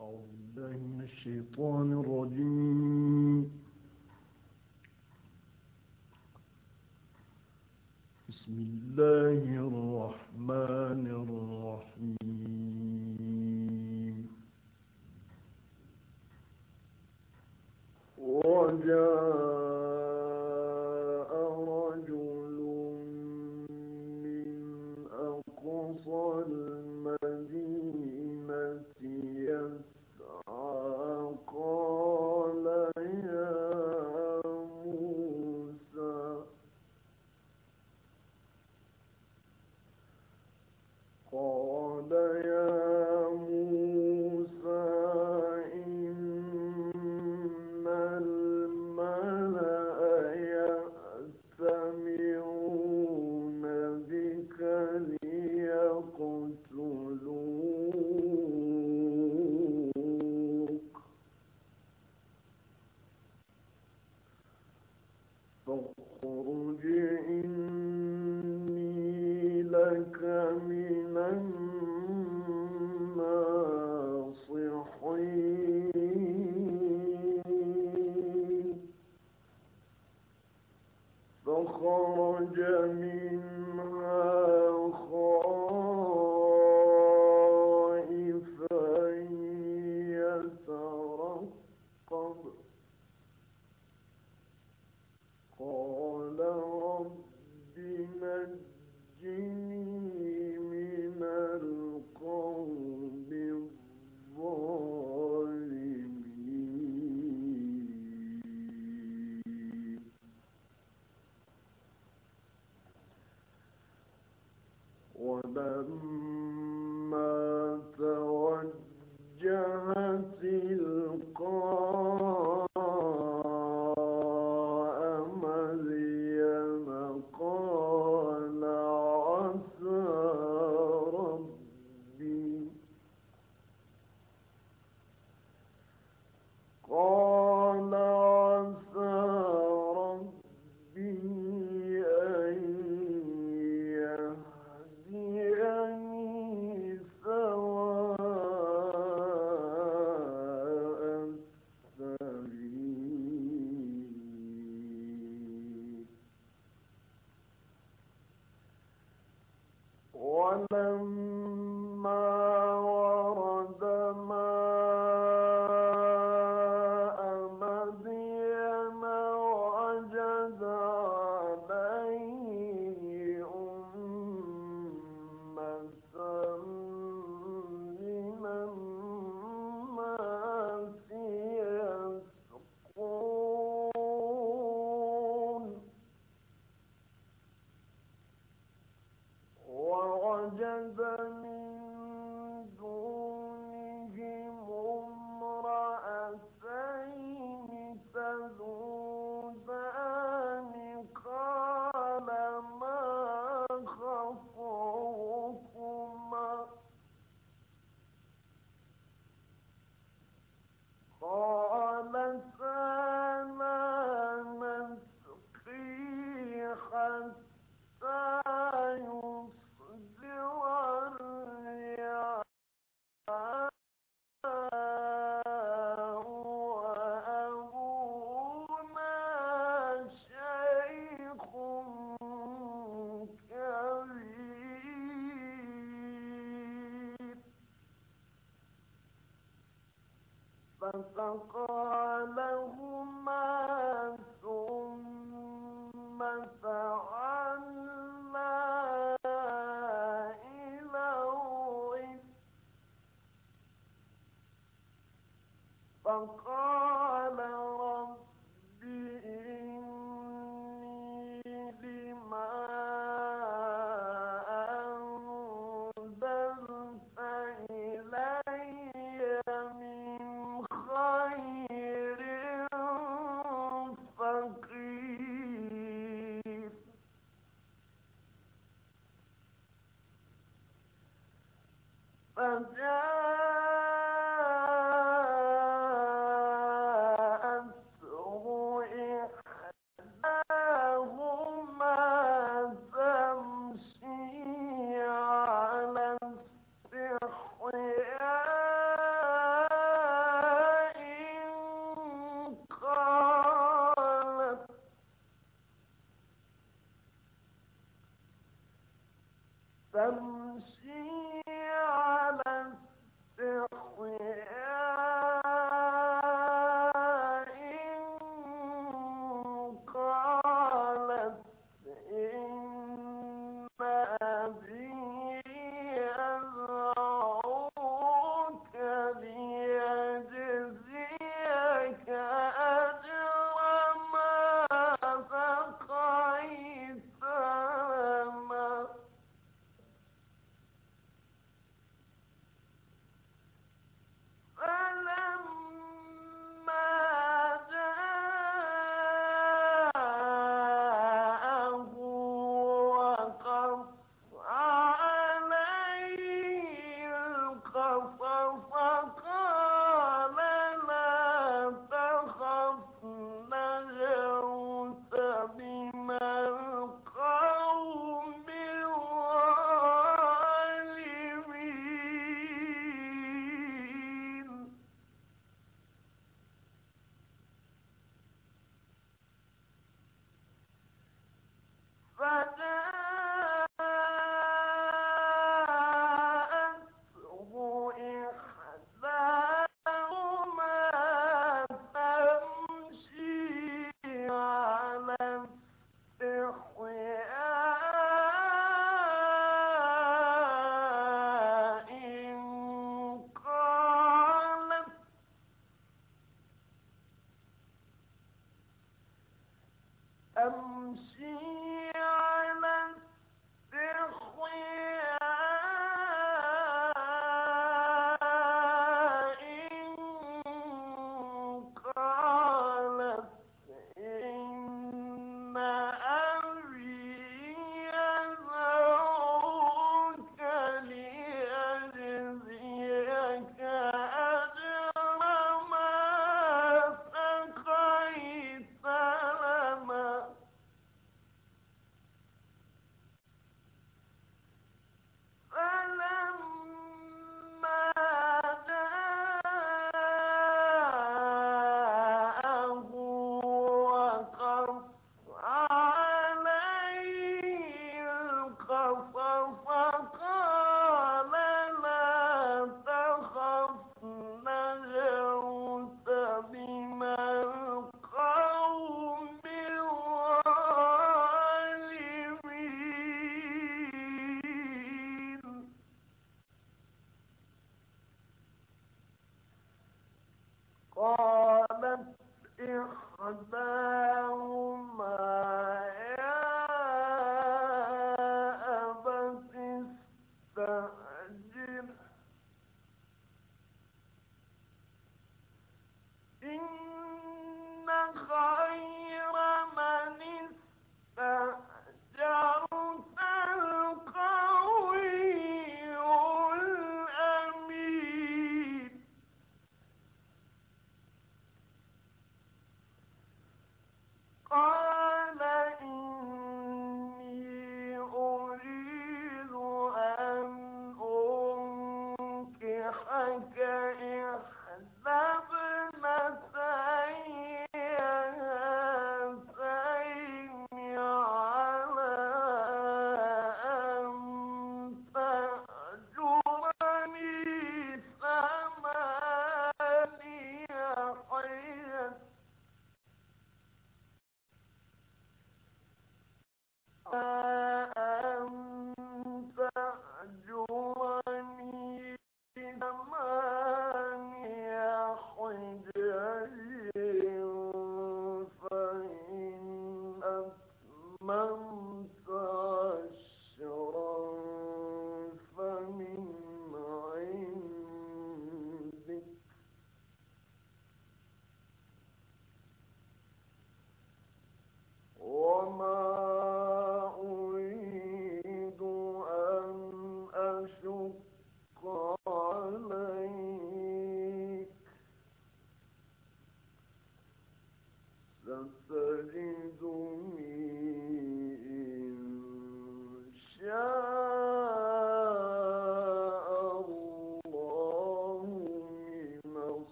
أعوذ بالله من الشيطان الرجيم. بسم الله الرحمن الرحيم. وجاء ولما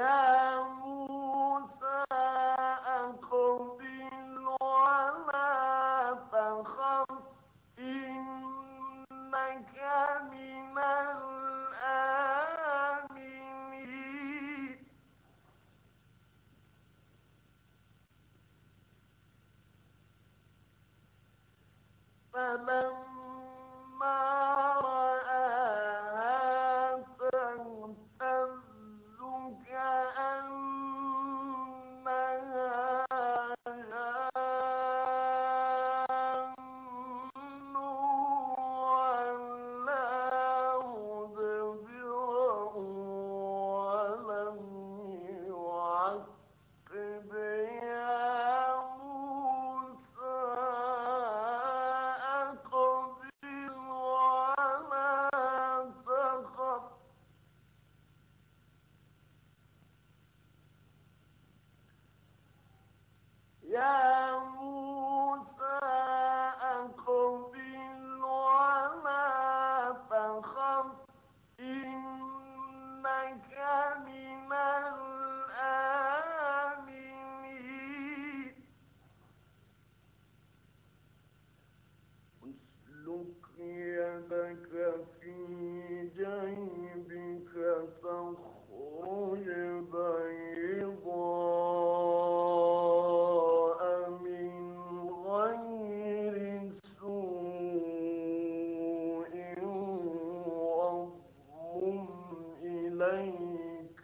God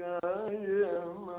Gaye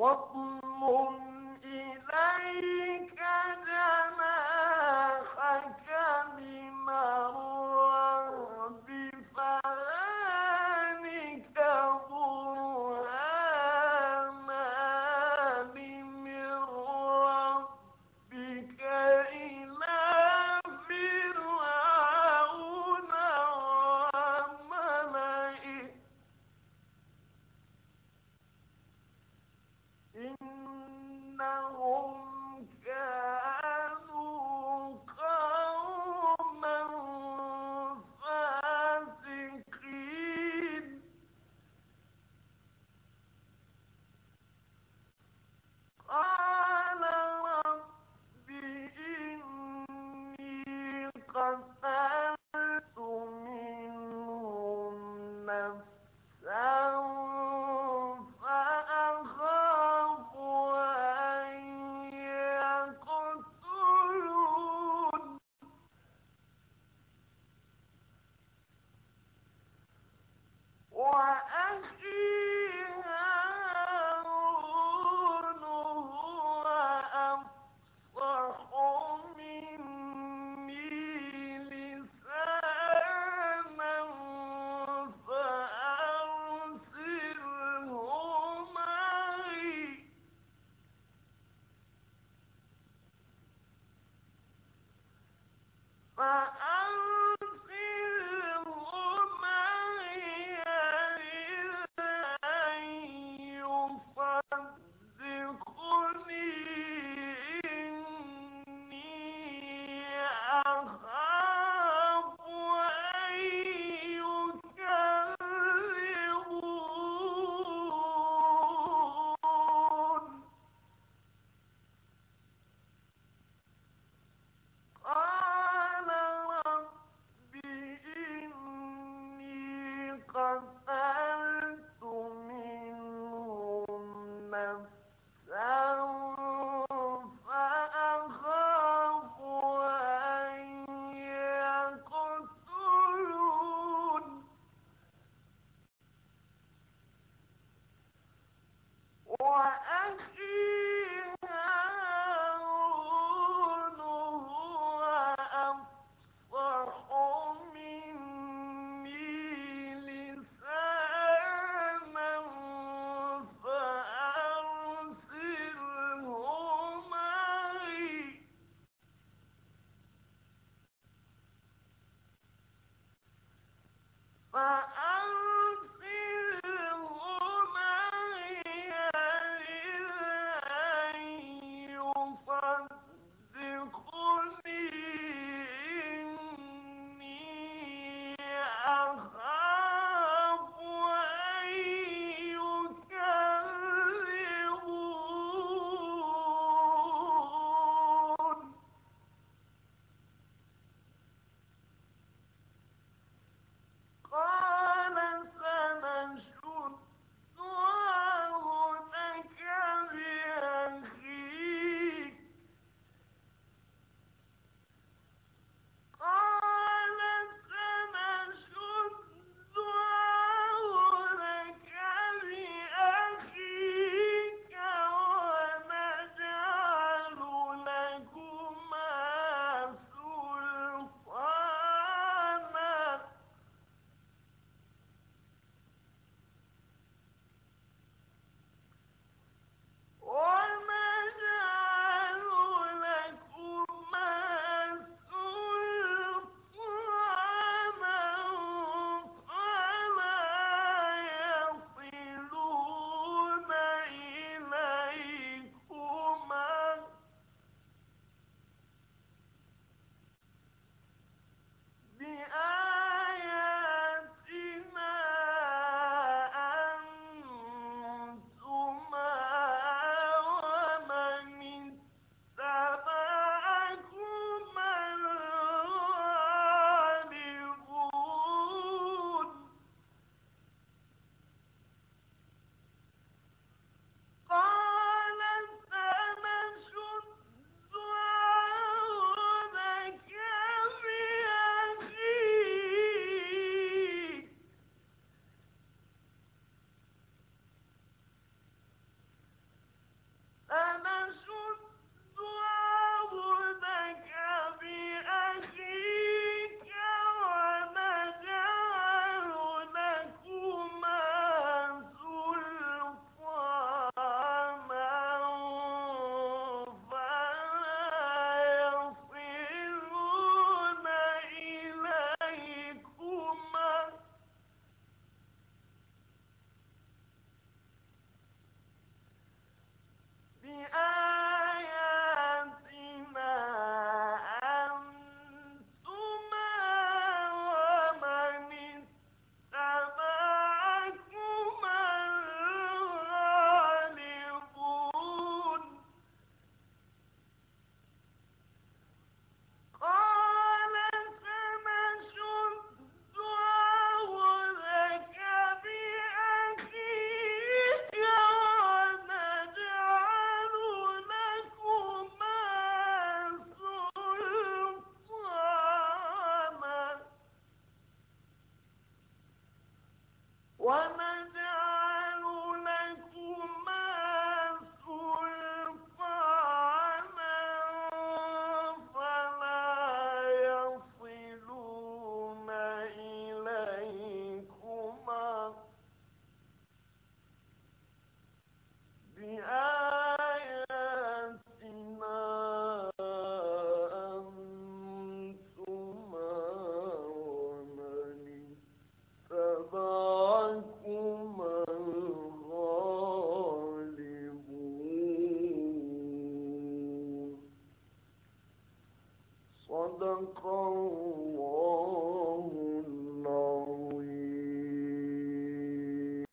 واضمم إليك